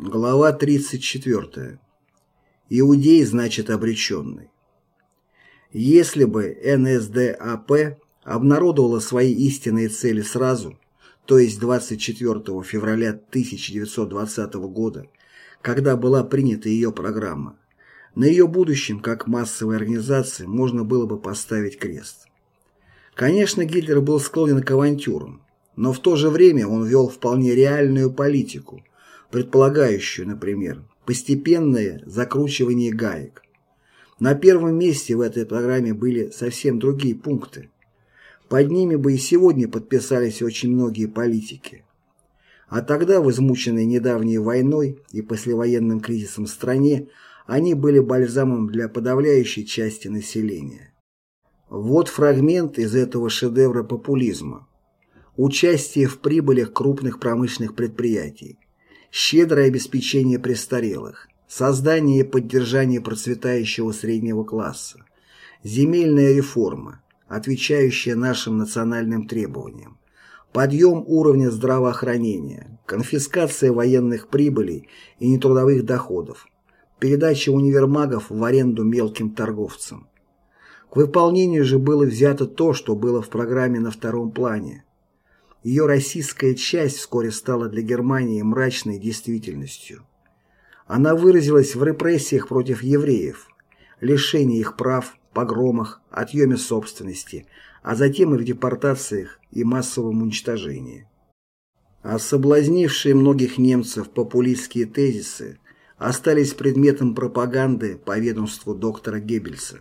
Глава 34. Иудей значит обреченный. Если бы НСДАП обнародовала свои истинные цели сразу, то есть 24 февраля 1920 года, когда была принята ее программа, на ее будущем как массовой организации можно было бы поставить крест. Конечно, Гитлер был склонен к авантюрам, но в то же время он вел вполне реальную политику, предполагающую, например, постепенное закручивание гаек. На первом месте в этой программе были совсем другие пункты. Под ними бы и сегодня подписались очень многие политики. А тогда, в измученной недавней войной и послевоенным кризисом стране, они были бальзамом для подавляющей части населения. Вот фрагмент из этого шедевра популизма. Участие в прибылях крупных промышленных предприятий, щедрое обеспечение престарелых, создание и поддержание процветающего среднего класса, земельная реформа, отвечающая нашим национальным требованиям, подъем уровня здравоохранения, конфискация военных прибылей и нетрудовых доходов, передача универмагов в аренду мелким торговцам. К выполнению же было взято то, что было в программе на втором плане. Ее российская часть вскоре стала для Германии мрачной действительностью. Она выразилась в репрессиях против евреев, лишении их прав, погромах, отъеме собственности, а затем и в депортациях и массовом уничтожении. А соблазнившие многих немцев популистские тезисы остались предметом пропаганды по ведомству доктора Геббельса.